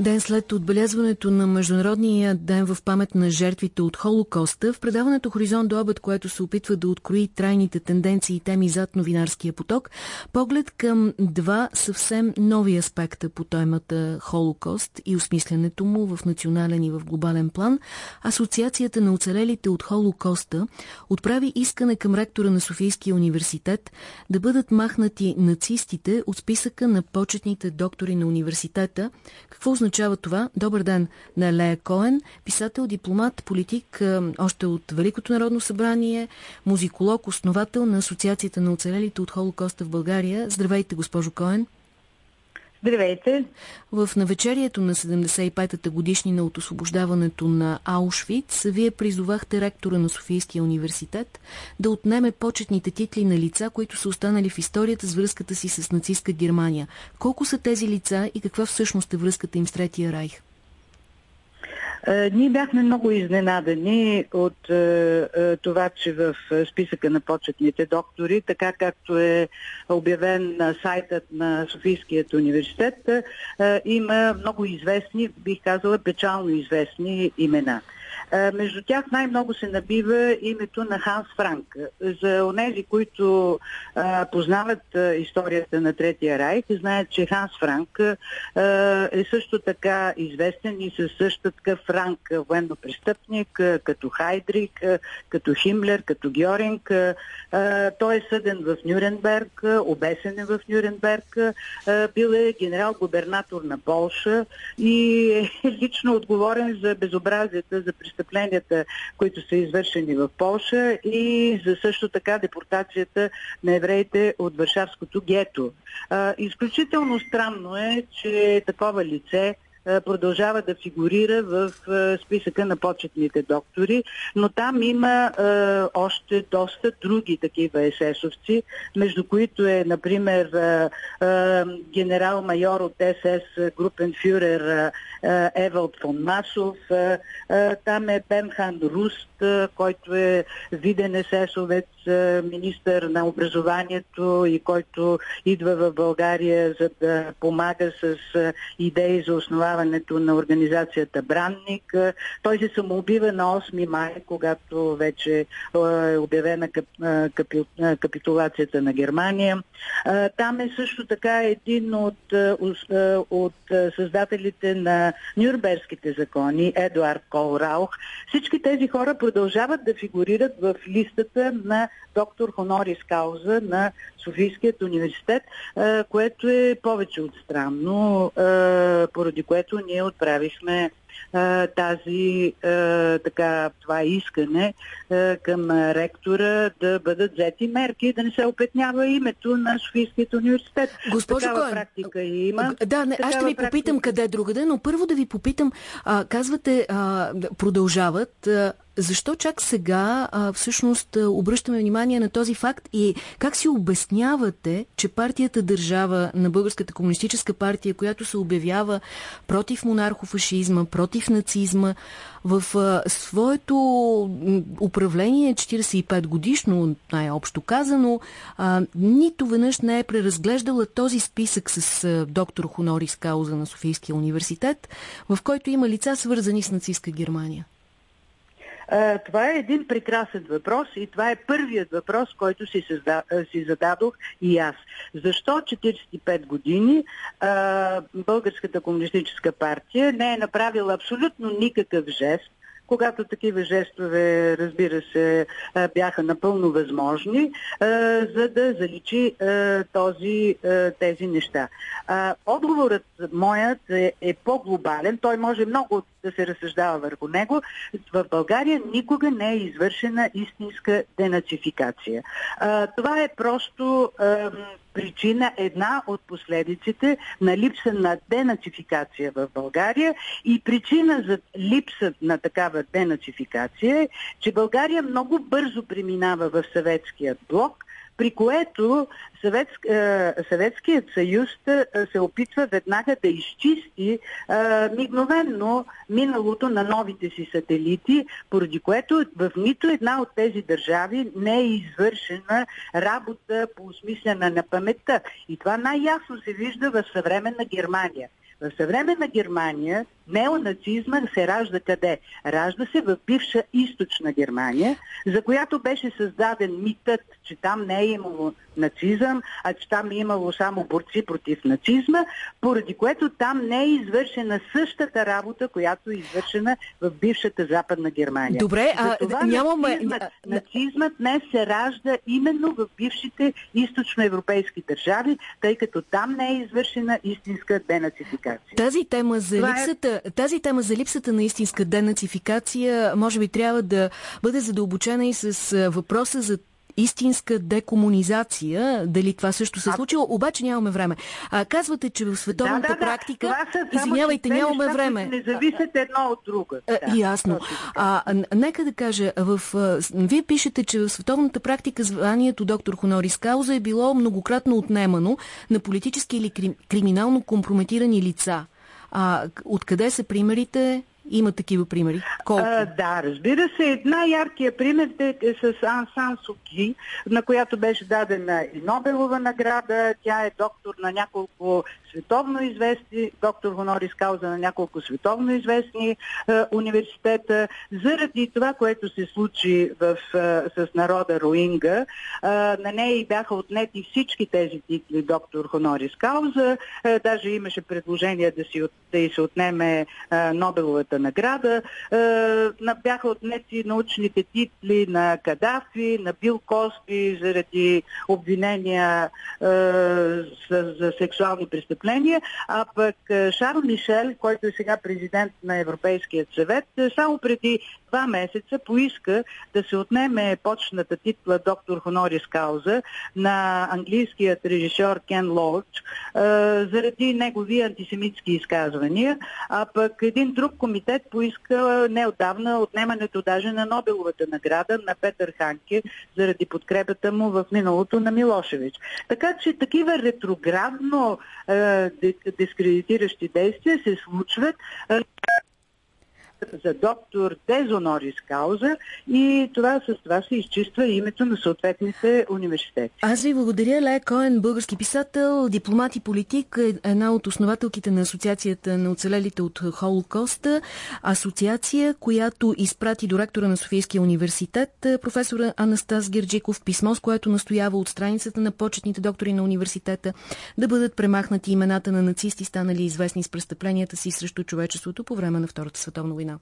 Ден след отбелязването на Международния ден в памет на жертвите от Холокоста, в предаването Хоризонт до обед, което се опитва да открои трайните тенденции и теми зад новинарския поток, поглед към два съвсем нови аспекта по темата Холокост и осмислянето му в национален и в глобален план, Асоциацията на оцелелите от Холокоста отправи искане към ректора на Софийския университет да бъдат махнати нацистите от списъка на почетните доктори на университета. Какво означава това? Добър ден на Лея Коен, писател, дипломат, политик, още от Великото народно събрание, музиколог, основател на Асоциацията на оцелелите от Холокоста в България. Здравейте, госпожо Коен. Здравейте! В навечерието на 75-та годишнина от освобождаването на Аушвиц, вие призовахте ректора на Софийския университет да отнеме почетните титли на лица, които са останали в историята с връзката си с нацистска Германия. Колко са тези лица и каква всъщност е връзката им с Третия райх? Е, ние бяхме много изненадани от е, е, това, че в списъка на почетните доктори, така както е обявен на сайтът на Софийският университет, има много известни, бих казала печално известни имена. Между тях най-много се набива името на Ханс Франк. За онези, които познават историята на Третия райх, знаят, че Ханс Франк е също така известен и със същата такъв Франк военно престъпник, като Хайдрик, като Химлер, като Гьоринг. Той е съден в Нюрнберг, обесен е в Нюрнберг, бил е генерал-губернатор на Полша и е лично отговорен за безобразията, за престъпността престъпленията, които са извършени в Польша и за също така депортацията на евреите от Варшавското гето. Изключително странно е, че такова лице продължава да фигурира в е, списъка на почетните доктори, но там има е, още доста други такива есесовци, между които е, например, генерал-майор от СС, групен фюрер Евалд фон Масов, там е Бенхан Руст, който е виден есесовец, министър на образованието и който идва в България за да помага с идеи за основаването на организацията Бранник. Той се самоубива на 8 май, когато вече е обявена капитулацията на Германия. Там е също така един от, от създателите на Нюрнбергските закони, Едуард Колраух. Всички тези хора продължават да фигурират в листата на доктор Хонорис Кауза на Софийският университет, което е повече от странно, поради което ние отправихме тази, така, това искане към ректора да бъдат взети мерки, да не се опетнява името на Софийският университет. Госпожо такава Коен, практика има. Да, не, аз ще ви практика... попитам къде другаде, но първо да ви попитам, а, казвате, а, продължават, а, защо чак сега а, всъщност обръщаме внимание на този факт и как си обяснявате, че партията държава на Българската комунистическа партия, която се обявява против монархофашизма, против нацизма, в а, своето управление 45 годишно, най-общо казано, а, нито веднъж не е преразглеждала този списък с а, доктор Хонорис Кауза на Софийския университет, в който има лица свързани с нацистска Германия. Това е един прекрасен въпрос и това е първият въпрос, който си, създа, си зададох и аз. Защо 45 години а, Българската комунистическа партия не е направила абсолютно никакъв жест когато такива жестове, разбира се, бяха напълно възможни, за да заличи този, тези неща. Отговорът моят е, е по-глобален. Той може много да се разсъждава върху него. В България никога не е извършена истинска денацификация. Това е просто причина, една от последиците на липса на денацификация в България и причина за липса на такава денацификация е, че България много бързо преминава в съветският блок, при което е, Съветският съюз е, се опитва веднага да изчисти е, мигновенно миналото на новите си сателити, поради което в нито една от тези държави не е извършена работа по осмисляне на паметта. И това най-ясно се вижда в съвременна Германия. В съвременна Германия неонацизма се ражда къде? Ражда се в бивша източна Германия, за която беше създаден митът, че там не е имало нацизъм, а че там е имало само борци против нацизма, поради което там не е извършена същата работа, която е извършена в бившата Западна Германия. Добре, а Затова нямаме... Нацизмът, нацизмът днес се ражда именно в бившите източноевропейски държави, тъй като там не е извършена истинска денацификация. Тази тема за, Това е- липсата, тази тема за липсата на истинска денацификация може би трябва да бъде задълбочена и с въпроса за истинска декомунизация, дали това също се е случило, обаче нямаме време. А, казвате, че в световната да, да, да. практика... Само Извинявайте, нямаме неща, време. Не зависят едно от друга. А, Да, ясно. А, нека да кажа, в, вие пишете, че в световната практика званието доктор Хонорис Кауза е било многократно отнемано на политически или кри, криминално компрометирани лица. А, откъде са примерите? Има такива примери. Колко? А, да, разбира се. Най-яркият пример е, е с Ан Сан Суки, на която беше дадена и Нобелова награда. Тя е доктор на няколко световно известни, доктор Хонорис Кауза на няколко световно известни е, университета. Заради това, което се случи в, е, с народа Роинга, е, на нея и бяха отнети всички тези титли доктор Хонорис Кауза. Е, даже имаше предложение да, си, да й се отнеме е, Нобеловата награда. Е, бяха отнети научните титли на Кадафи, на Бил Косби заради обвинения е, за, сексуални престъпления, а пък е, Шарл Мишел, който е сега президент на Европейският съвет, само преди два месеца поиска да се отнеме почната титла доктор Хонорис Кауза на английският режисьор Кен Лоуч заради негови антисемитски изказвания, а пък един друг комитет поиска неотдавна отнемането даже на Нобеловата награда на Петър Ханке заради подкрепата му в миналото на Милошевич. Така че такива ретроградно е, дискредитиращи действия се случват за доктор Дезонорис Кауза и това с това се изчиства името на съответните университети. Аз ви благодаря, Лея Коен, български писател, дипломат и политик, е една от основателките на Асоциацията на оцелелите от Холокоста, асоциация, която изпрати до ректора на Софийския университет, е, професора Анастас Герджиков, писмо, с което настоява от страницата на почетните доктори на университета да бъдат премахнати имената на нацисти, станали известни с престъпленията си срещу човечеството по време на Втората световна война. China